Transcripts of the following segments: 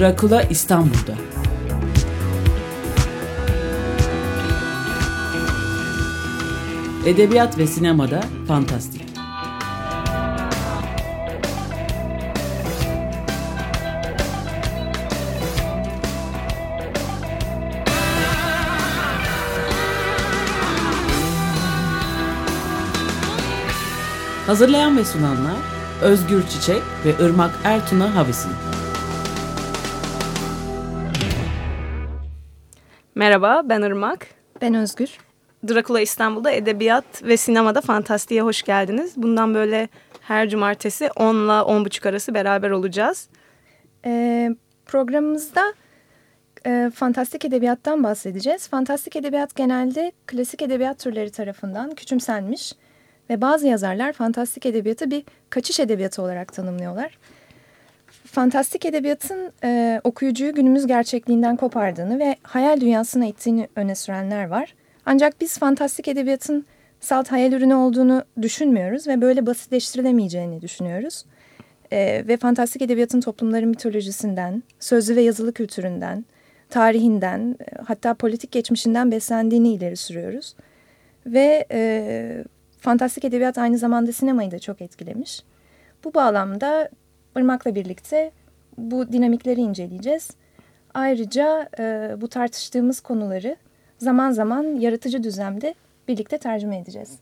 Drakula İstanbul'da. Edebiyat ve sinemada fantastik. Hazırlayan ve sunanlar Özgür Çiçek ve Irmak Ertuna Havisin. Merhaba, ben Irmak. Ben Özgür. Drakula İstanbul'da edebiyat ve sinemada fantastiğe hoş geldiniz. Bundan böyle her cumartesi 10 ile 10.30 arası beraber olacağız. Ee, programımızda e, fantastik edebiyattan bahsedeceğiz. Fantastik edebiyat genelde klasik edebiyat türleri tarafından küçümsenmiş ve bazı yazarlar fantastik edebiyatı bir kaçış edebiyatı olarak tanımlıyorlar. Fantastik edebiyatın e, okuyucuyu günümüz gerçekliğinden kopardığını ve hayal dünyasına ittiğini öne sürenler var. Ancak biz fantastik edebiyatın salt hayal ürünü olduğunu düşünmüyoruz ve böyle basitleştirilemeyeceğini düşünüyoruz. E, ve fantastik edebiyatın toplumların mitolojisinden, sözlü ve yazılı kültüründen, tarihinden, e, hatta politik geçmişinden beslendiğini ileri sürüyoruz. Ve e, fantastik edebiyat aynı zamanda sinemayı da çok etkilemiş. Bu bağlamda Irmak'la birlikte bu dinamikleri inceleyeceğiz. Ayrıca e, bu tartıştığımız konuları zaman zaman yaratıcı düzlemde birlikte tercüme edeceğiz.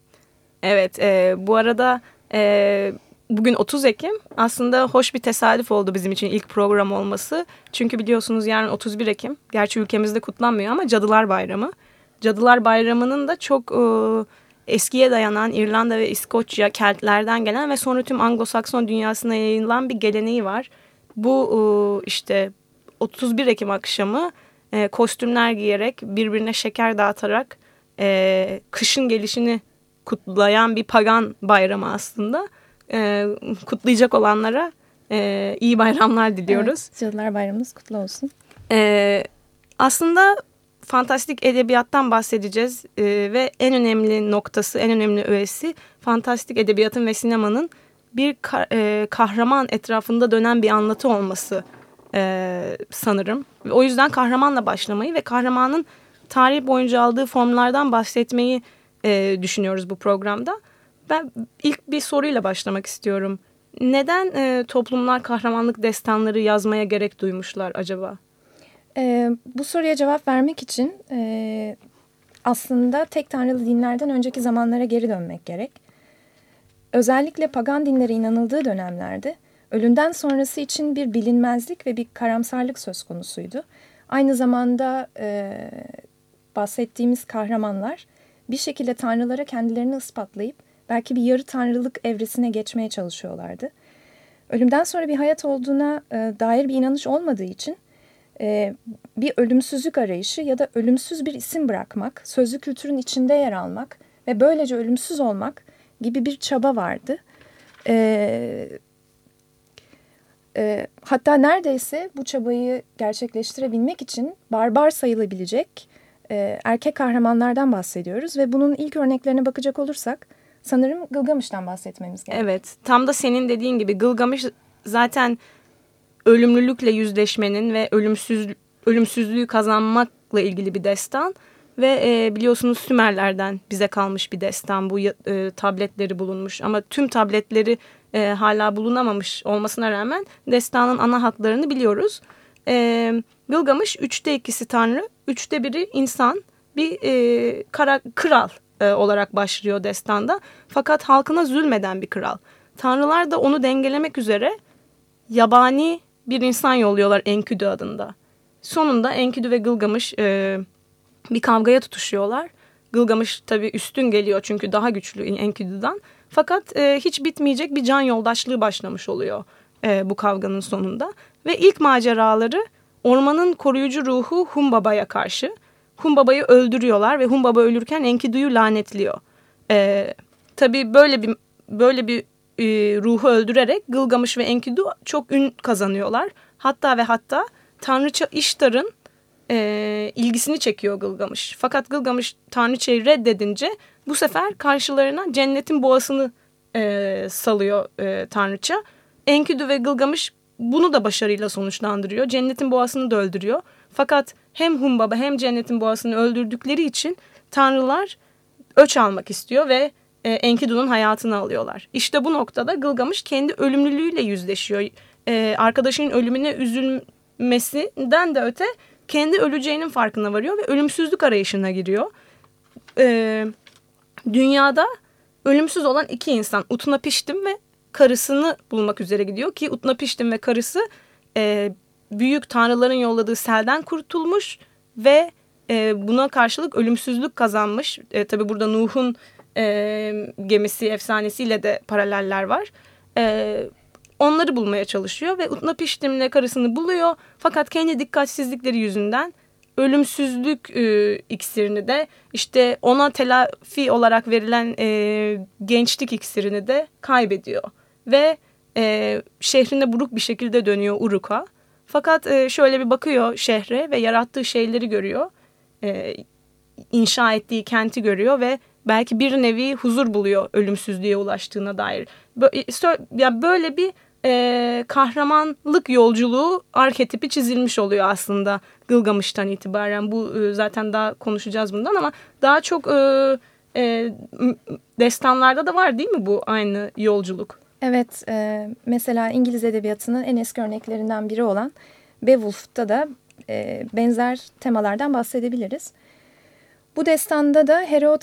Evet, e, bu arada e, bugün 30 Ekim aslında hoş bir tesadüf oldu bizim için ilk program olması. Çünkü biliyorsunuz yarın 31 Ekim, gerçi ülkemizde kutlanmıyor ama Cadılar Bayramı. Cadılar Bayramı'nın da çok... E, eskiye dayanan İrlanda ve İskoçya, Keltlerden gelen ve sonra tüm Anglo-Sakson dünyasına yayılan bir geleneği var. Bu e, işte 31 Ekim akşamı e, kostümler giyerek birbirine şeker dağıtarak e, kışın gelişini kutlayan bir pagan bayramı aslında. Kutlayacak olanlara iyi bayramlar diliyoruz. Evet, Cadılar Bayramınız kutlu olsun. Aslında fantastik edebiyattan bahsedeceğiz e, ve en önemli noktası, en önemli öğesi fantastik edebiyatın ve sinemanın bir ka e, kahraman etrafında dönen bir anlatı olması e, sanırım. O yüzden kahramanla başlamayı ve kahramanın tarih boyunca aldığı formlardan bahsetmeyi e, düşünüyoruz bu programda. Ben ilk bir soruyla başlamak istiyorum. Neden e, toplumlar kahramanlık destanları yazmaya gerek duymuşlar acaba? E, bu soruya cevap vermek için e, aslında tek tanrılı dinlerden önceki zamanlara geri dönmek gerek. Özellikle pagan dinlere inanıldığı dönemlerde ölümden sonrası için bir bilinmezlik ve bir karamsarlık söz konusuydu. Aynı zamanda e, bahsettiğimiz kahramanlar bir şekilde tanrılara kendilerini ispatlayıp belki bir yarı tanrılık evresine geçmeye çalışıyorlardı. Ölümden sonra bir hayat olduğuna e, dair bir inanış olmadığı için e, bir ölümsüzlük arayışı ya da ölümsüz bir isim bırakmak, sözlü kültürün içinde yer almak ve böylece ölümsüz olmak gibi bir çaba vardı. E, e, hatta neredeyse bu çabayı gerçekleştirebilmek için barbar sayılabilecek erkek kahramanlardan bahsediyoruz ve bunun ilk örneklerine bakacak olursak sanırım Gılgamış'tan bahsetmemiz gerekiyor. Evet, tam da senin dediğin gibi Gılgamış zaten ölümlülükle yüzleşmenin ve ölümsüz ölümsüzlüğü kazanmakla ilgili bir destan ve e, biliyorsunuz Sümerlerden bize kalmış bir destan bu e, tabletleri bulunmuş ama tüm tabletleri e, hala bulunamamış olmasına rağmen destanın ana hatlarını biliyoruz. E, Gılgamış üçte ikisi tanrı, üçte biri insan bir e, kara, kral e, olarak başlıyor destanda fakat halkına zulmeden bir kral. Tanrılar da onu dengelemek üzere yabani bir insan yolluyorlar Enküdü adında. Sonunda Enküdü ve Gılgamış e, bir kavgaya tutuşuyorlar. Gılgamış tabii üstün geliyor çünkü daha güçlü Enküdü'den. Fakat e, hiç bitmeyecek bir can yoldaşlığı başlamış oluyor e, bu kavganın sonunda. Ve ilk maceraları ormanın koruyucu ruhu Humbaba'ya karşı. Humbaba'yı öldürüyorlar ve Humbaba ölürken Enkidu'yu lanetliyor. E, tabii böyle bir böyle bir e, ruhu öldürerek Gılgamış ve Enkidu çok ün kazanıyorlar. Hatta ve hatta Tanrıça İştar'ın e, ilgisini çekiyor Gılgamış. Fakat Gılgamış Tanrıçayı reddedince bu sefer karşılarına cennetin boğasını e, salıyor e, Tanrıça. Enkidu ve Gılgamış bunu da başarıyla sonuçlandırıyor. Cennetin boğasını da öldürüyor. Fakat hem Humbaba hem cennetin boğasını öldürdükleri için tanrılar öç almak istiyor ve e, Enkidu'nun hayatını alıyorlar. İşte bu noktada Gılgamış kendi ölümlülüğüyle yüzleşiyor. E, arkadaşının ölümüne üzülmesinden de öte kendi öleceğinin farkına varıyor ve ölümsüzlük arayışına giriyor. E, dünyada ölümsüz olan iki insan Utnapiştim ve karısını bulmak üzere gidiyor ki Utnapiştim ve karısı e, büyük tanrıların yolladığı selden kurtulmuş ve e, buna karşılık ölümsüzlük kazanmış. E, tabi burada Nuh'un e, gemisi efsanesiyle de paraleller var. E, onları bulmaya çalışıyor ve Utnapiştim'le karısını buluyor. Fakat kendi dikkatsizlikleri yüzünden ölümsüzlük e, iksirini de işte ona telafi olarak verilen e, gençlik iksirini de kaybediyor. Ve e, şehrine buruk bir şekilde dönüyor Uruk'a. Fakat e, şöyle bir bakıyor şehre ve yarattığı şeyleri görüyor. E, inşa ettiği kenti görüyor ve belki bir nevi huzur buluyor ölümsüzlüğe ulaştığına dair. Böyle, ya böyle bir e, kahramanlık yolculuğu arketipi çizilmiş oluyor aslında Gılgamış'tan itibaren. Bu e, zaten daha konuşacağız bundan ama daha çok e, e, destanlarda da var değil mi bu aynı yolculuk? Evet, e, mesela İngiliz edebiyatının en eski örneklerinden biri olan Beowulf'ta da e, benzer temalardan bahsedebiliriz. Bu destanda da Herod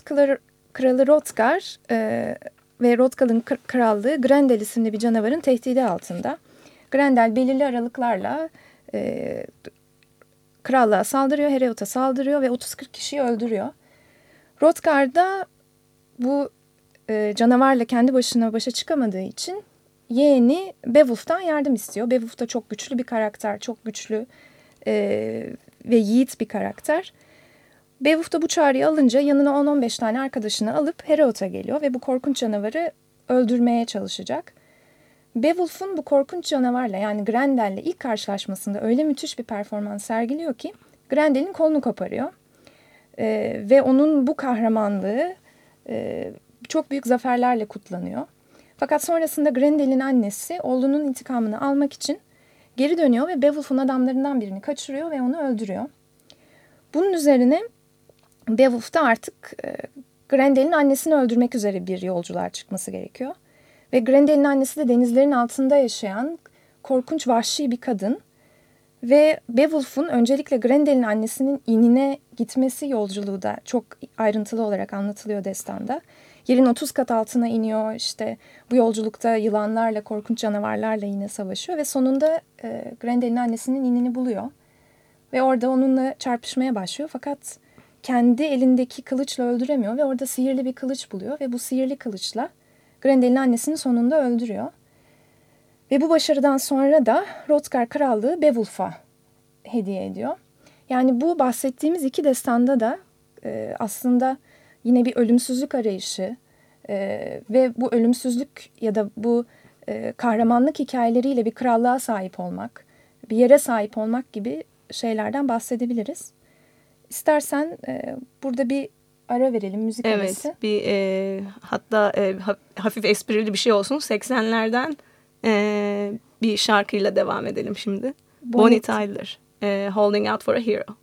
Kralı Rotgar e, ve Rotgal'ın krallığı Grendel isimli bir canavarın tehdidi altında. Grendel belirli aralıklarla e, krallığa saldırıyor, Herod'a saldırıyor ve 30-40 kişiyi öldürüyor. Rotgar da bu e, canavarla kendi başına başa çıkamadığı için yeğeni Beowulf'tan yardım istiyor. Beowulf da çok güçlü bir karakter, çok güçlü e, ve yiğit bir karakter. Beowulf da bu çağrıyı alınca yanına 10-15 tane arkadaşını alıp Herod'a geliyor ve bu korkunç canavarı öldürmeye çalışacak. Beowulf'un bu korkunç canavarla yani Grendel'le ilk karşılaşmasında öyle müthiş bir performans sergiliyor ki Grendel'in kolunu koparıyor. Ee, ve onun bu kahramanlığı e, çok büyük zaferlerle kutlanıyor. Fakat sonrasında Grendel'in annesi oğlunun intikamını almak için geri dönüyor ve Beowulf'un adamlarından birini kaçırıyor ve onu öldürüyor. Bunun üzerine Beowulf da artık e, Grendel'in annesini öldürmek üzere bir yolculuğa çıkması gerekiyor. Ve Grendel'in annesi de denizlerin altında yaşayan korkunç vahşi bir kadın. Ve Beowulf'un öncelikle Grendel'in annesinin inine gitmesi yolculuğu da çok ayrıntılı olarak anlatılıyor destanda. Yerin 30 kat altına iniyor işte bu yolculukta yılanlarla korkunç canavarlarla yine savaşıyor ve sonunda e, Grendel'in annesinin inini buluyor. Ve orada onunla çarpışmaya başlıyor fakat kendi elindeki kılıçla öldüremiyor ve orada sihirli bir kılıç buluyor ve bu sihirli kılıçla Grendel'in annesini sonunda öldürüyor. Ve bu başarıdan sonra da Hrothgar krallığı Beowulf'a hediye ediyor. Yani bu bahsettiğimiz iki destanda da e, aslında yine bir ölümsüzlük arayışı e, ve bu ölümsüzlük ya da bu e, kahramanlık hikayeleriyle bir krallığa sahip olmak, bir yere sahip olmak gibi şeylerden bahsedebiliriz. İstersen e, burada bir ara verelim müzik evet, arası. Evet bir e, hatta e, hafif esprili bir şey olsun 80'lerden e, bir şarkıyla devam edelim şimdi. Bonnie, Bonnie Tyler, e, Holding Out for a Hero.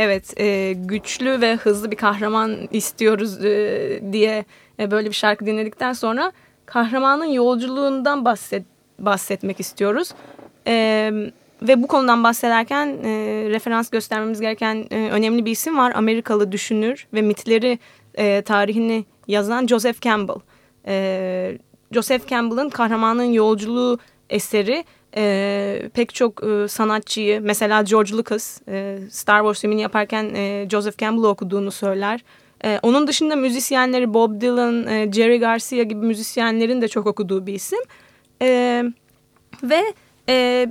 Evet, e, güçlü ve hızlı bir kahraman istiyoruz e, diye e, böyle bir şarkı dinledikten sonra kahramanın yolculuğundan bahset, bahsetmek istiyoruz. E, ve bu konudan bahsederken e, referans göstermemiz gereken e, önemli bir isim var. Amerikalı düşünür ve mitleri e, tarihini yazan Joseph Campbell. E, Joseph Campbell'ın Kahramanın Yolculuğu eseri e, pek çok e, sanatçıyı mesela George Lucas e, Star Wars filmini yaparken e, Joseph Campbell'ı okuduğunu söyler. E, onun dışında müzisyenleri Bob Dylan, e, Jerry Garcia gibi müzisyenlerin de çok okuduğu bir isim. E, ve e,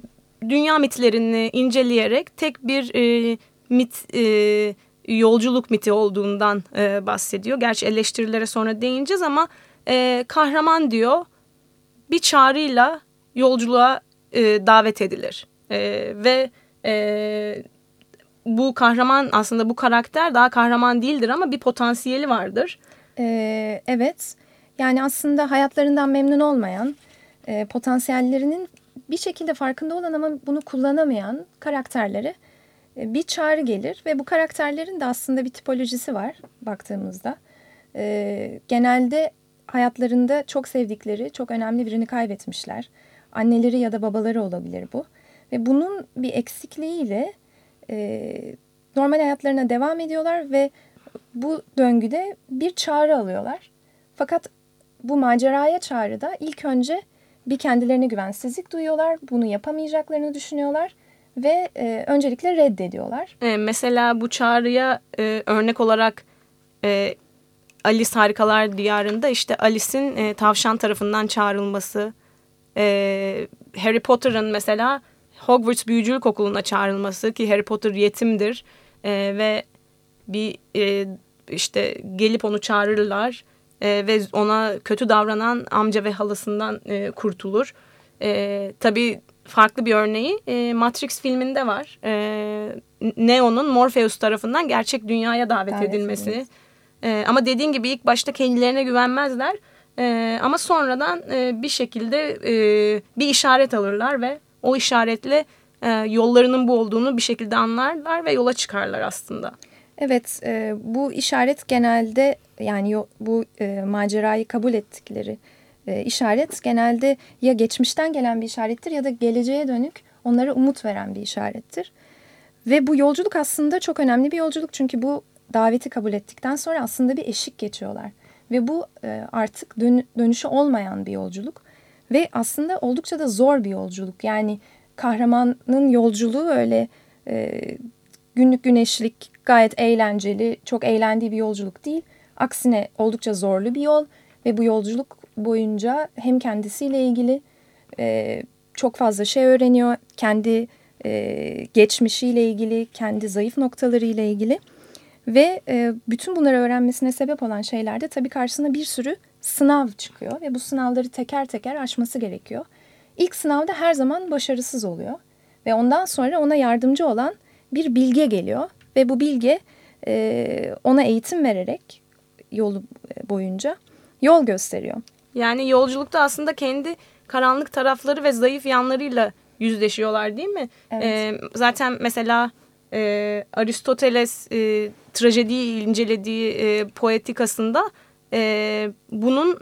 dünya mitlerini inceleyerek tek bir e, mit e, yolculuk miti olduğundan e, bahsediyor. Gerçi eleştirilere sonra değineceğiz ama e, kahraman diyor bir çağrıyla yolculuğa e, davet edilir. E, ve e, bu kahraman aslında bu karakter daha kahraman değildir ama bir potansiyeli vardır. Ee, evet yani aslında hayatlarından memnun olmayan e, potansiyellerinin bir şekilde farkında olan ama bunu kullanamayan karakterlere e, bir çağrı gelir ve bu karakterlerin de aslında bir tipolojisi var baktığımızda. E, genelde hayatlarında çok sevdikleri, çok önemli birini kaybetmişler. Anneleri ya da babaları olabilir bu. Ve bunun bir eksikliğiyle e, normal hayatlarına devam ediyorlar ve bu döngüde bir çağrı alıyorlar. Fakat bu maceraya çağrıda ilk önce bir kendilerine güvensizlik duyuyorlar. Bunu yapamayacaklarını düşünüyorlar ve e, öncelikle reddediyorlar. E, mesela bu çağrıya e, örnek olarak e, Alice Harikalar Diyarı'nda işte Alice'in e, tavşan tarafından çağrılması, e, Harry Potter'ın mesela Hogwarts Büyücülük Okulu'na çağrılması ki Harry Potter yetimdir e, ve bir e, işte gelip onu çağırırlar e, ve ona kötü davranan amca ve halasından e, kurtulur. E, tabii farklı bir örneği e, Matrix filminde var. E, Neo'nun Morpheus tarafından gerçek dünyaya davet, davet edilmesi. E, ama dediğin gibi ilk başta kendilerine güvenmezler. E, ama sonradan e, bir şekilde e, bir işaret alırlar ve o işaretle e, yollarının bu olduğunu bir şekilde anlarlar ve yola çıkarlar aslında. Evet, e, bu işaret genelde yani bu e, macerayı kabul ettikleri e, işaret genelde ya geçmişten gelen bir işarettir ya da geleceğe dönük onlara umut veren bir işarettir. Ve bu yolculuk aslında çok önemli bir yolculuk çünkü bu daveti kabul ettikten sonra aslında bir eşik geçiyorlar. Ve bu e, artık dön dönüşü olmayan bir yolculuk ve aslında oldukça da zor bir yolculuk. Yani kahramanın yolculuğu öyle e, günlük güneşlik, gayet eğlenceli, çok eğlendiği bir yolculuk değil. Aksine oldukça zorlu bir yol ve bu yolculuk boyunca hem kendisiyle ilgili e, çok fazla şey öğreniyor. Kendi geçmişiyle ilgili, kendi zayıf noktalarıyla ilgili. Ve e, bütün bunları öğrenmesine sebep olan şeylerde tabii karşısına bir sürü sınav çıkıyor. Ve bu sınavları teker teker aşması gerekiyor. İlk sınavda her zaman başarısız oluyor. Ve ondan sonra ona yardımcı olan bir bilge geliyor. Ve bu bilge e, ona eğitim vererek yolu boyunca yol gösteriyor. Yani yolculukta aslında kendi karanlık tarafları ve zayıf yanlarıyla yüzleşiyorlar değil mi? Evet. Ee, zaten mesela e, Aristoteles e, trajediyi incelediği e, poetikasında e, bunun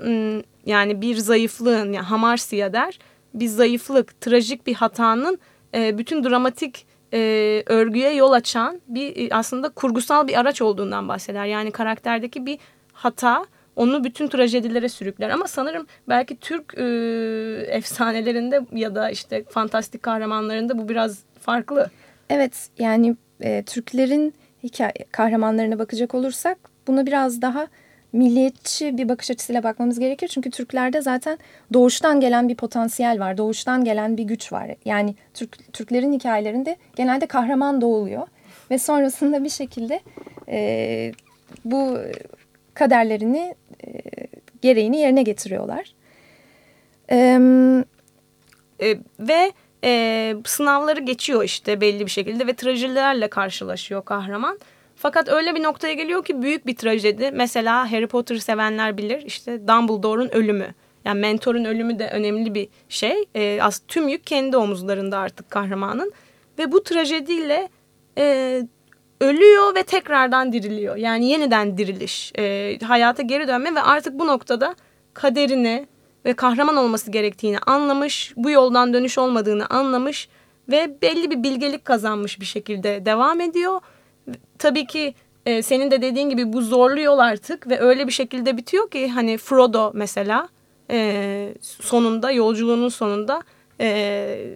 yani bir zayıflığın yani hamarsiya der bir zayıflık, trajik bir hatanın e, bütün dramatik e, örgüye yol açan bir e, aslında kurgusal bir araç olduğundan bahseder. Yani karakterdeki bir hata onu bütün trajedilere sürükler. Ama sanırım belki Türk e, efsanelerinde ya da işte fantastik kahramanlarında bu biraz farklı. Evet yani e, Türklerin hikaye kahramanlarına bakacak olursak bunu biraz daha milliyetçi bir bakış açısıyla bakmamız gerekir. Çünkü Türklerde zaten doğuştan gelen bir potansiyel var. Doğuştan gelen bir güç var. Yani Türk, Türklerin hikayelerinde genelde kahraman doğuluyor. Ve sonrasında bir şekilde e, bu kaderlerini e, gereğini yerine getiriyorlar. E, e, ve e, sınavları geçiyor işte belli bir şekilde ve trajedilerle karşılaşıyor kahraman. Fakat öyle bir noktaya geliyor ki büyük bir trajedi. Mesela Harry Potter sevenler bilir işte Dumbledore'un ölümü. Yani mentorun ölümü de önemli bir şey. E, az tüm yük kendi omuzlarında artık kahramanın. Ve bu trajediyle e, ölüyor ve tekrardan diriliyor. Yani yeniden diriliş, e, hayata geri dönme ve artık bu noktada kaderini ve kahraman olması gerektiğini anlamış, bu yoldan dönüş olmadığını anlamış ve belli bir bilgelik kazanmış bir şekilde devam ediyor. Tabii ki e, senin de dediğin gibi bu zorlu yol artık ve öyle bir şekilde bitiyor ki hani Frodo mesela e, sonunda yolculuğunun sonunda e,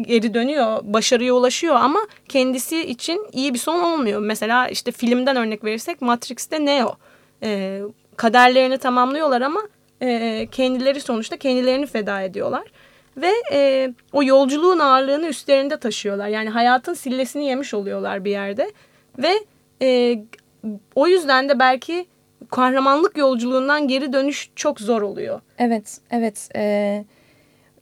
geri dönüyor, başarıya ulaşıyor ama kendisi için iyi bir son olmuyor. Mesela işte filmden örnek verirsek Matrix'te Neo. E, kaderlerini tamamlıyorlar ama e, kendileri sonuçta kendilerini feda ediyorlar. Ve e, o yolculuğun ağırlığını üstlerinde taşıyorlar. Yani hayatın sillesini yemiş oluyorlar bir yerde. Ve e, o yüzden de belki kahramanlık yolculuğundan geri dönüş çok zor oluyor. Evet, evet. Ee,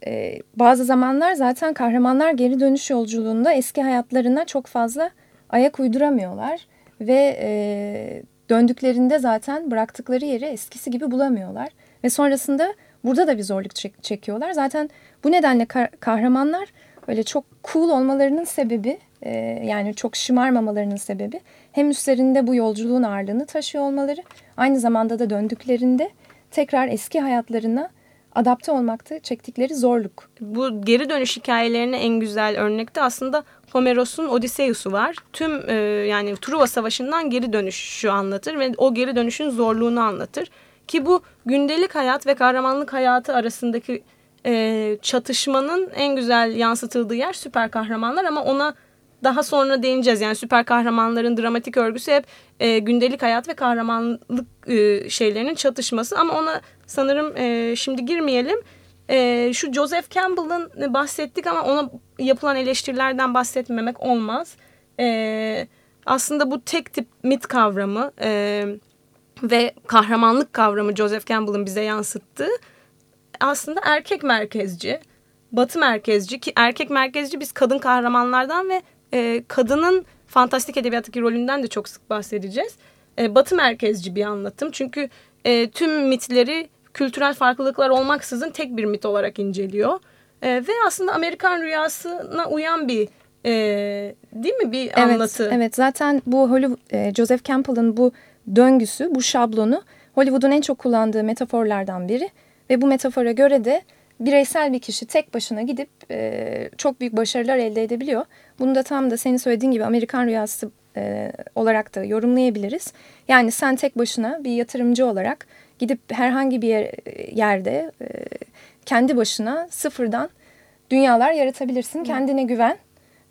e, bazı zamanlar zaten kahramanlar geri dönüş yolculuğunda eski hayatlarına çok fazla ayak uyduramıyorlar. Ve e, döndüklerinde zaten bıraktıkları yeri eskisi gibi bulamıyorlar. Ve sonrasında burada da bir zorluk çek çekiyorlar. Zaten bu nedenle kahramanlar öyle çok cool olmalarının sebebi e, yani çok şımarmamalarının sebebi hem üstlerinde bu yolculuğun ağırlığını taşıyor olmaları aynı zamanda da döndüklerinde tekrar eski hayatlarına adapte olmakta çektikleri zorluk. Bu geri dönüş hikayelerine en güzel örnekte aslında Homeros'un Odysseus'u var. Tüm e, yani Truva Savaşı'ndan geri dönüşü anlatır ve o geri dönüşün zorluğunu anlatır. Ki bu gündelik hayat ve kahramanlık hayatı arasındaki e, çatışmanın en güzel yansıtıldığı yer süper kahramanlar ama ona daha sonra değineceğiz. Yani süper kahramanların dramatik örgüsü hep e, gündelik hayat ve kahramanlık e, şeylerinin çatışması ama ona sanırım e, şimdi girmeyelim. E, şu Joseph Campbell'ın bahsettik ama ona yapılan eleştirilerden bahsetmemek olmaz. E, aslında bu tek tip mit kavramı e, ve kahramanlık kavramı Joseph Campbell'ın bize yansıttığı aslında erkek merkezci, batı merkezci ki erkek merkezci biz kadın kahramanlardan ve e, kadının fantastik edebiyattaki rolünden de çok sık bahsedeceğiz. E, batı merkezci bir anlatım çünkü e, tüm mitleri kültürel farklılıklar olmaksızın tek bir mit olarak inceliyor. E, ve aslında Amerikan rüyasına uyan bir e, değil mi bir evet, anlatı? Evet zaten bu Hollywood, e, Joseph Campbell'ın bu döngüsü, bu şablonu Hollywood'un en çok kullandığı metaforlardan biri. Ve bu metafora göre de bireysel bir kişi tek başına gidip e, çok büyük başarılar elde edebiliyor. Bunu da tam da senin söylediğin gibi Amerikan rüyası e, olarak da yorumlayabiliriz. Yani sen tek başına bir yatırımcı olarak gidip herhangi bir yer, yerde e, kendi başına sıfırdan dünyalar yaratabilirsin. Kendine güven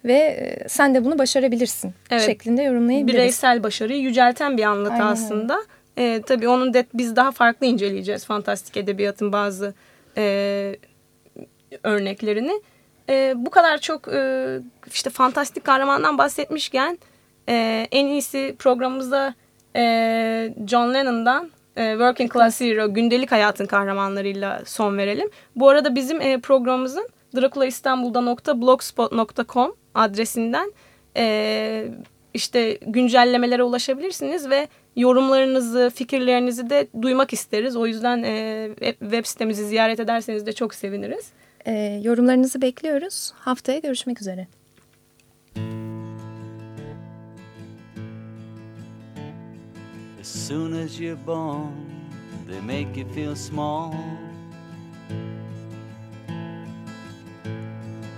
ve e, sen de bunu başarabilirsin evet. şeklinde yorumlayabiliriz. Bireysel başarıyı yücelten bir anlatı Aynen. aslında. E, tabii onun de, biz daha farklı inceleyeceğiz fantastik edebiyatın bazı e, örneklerini. E, bu kadar çok e, işte fantastik kahramandan bahsetmişken e, en iyisi programımızda e, John Lennon'dan e, Working Class Hero gündelik hayatın kahramanlarıyla son verelim. Bu arada bizim e, programımızın drakulaistanbul'da.blogspot.com adresinden e, işte güncellemelere ulaşabilirsiniz ve yorumlarınızı, fikirlerinizi de duymak isteriz. O yüzden e, web sitemizi ziyaret ederseniz de çok seviniriz. E, yorumlarınızı bekliyoruz. Haftaya görüşmek üzere. As soon as you're born, they make you feel small.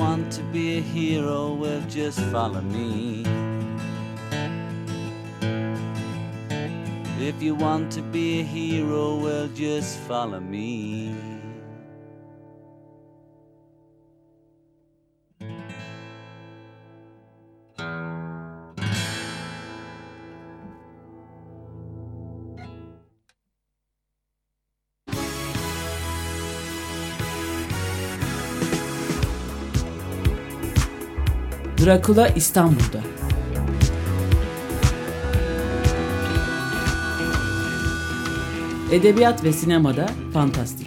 Want to be a hero, well, just follow me. If you want to be a hero, well, just follow me. Drakula İstanbul'da. Edebiyat ve sinemada fantastik.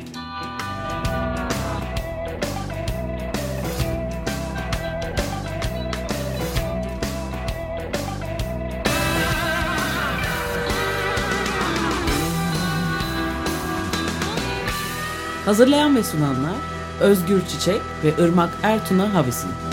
Hazırlayan ve sunanlar Özgür Çiçek ve Irmak Ertuna Havisin.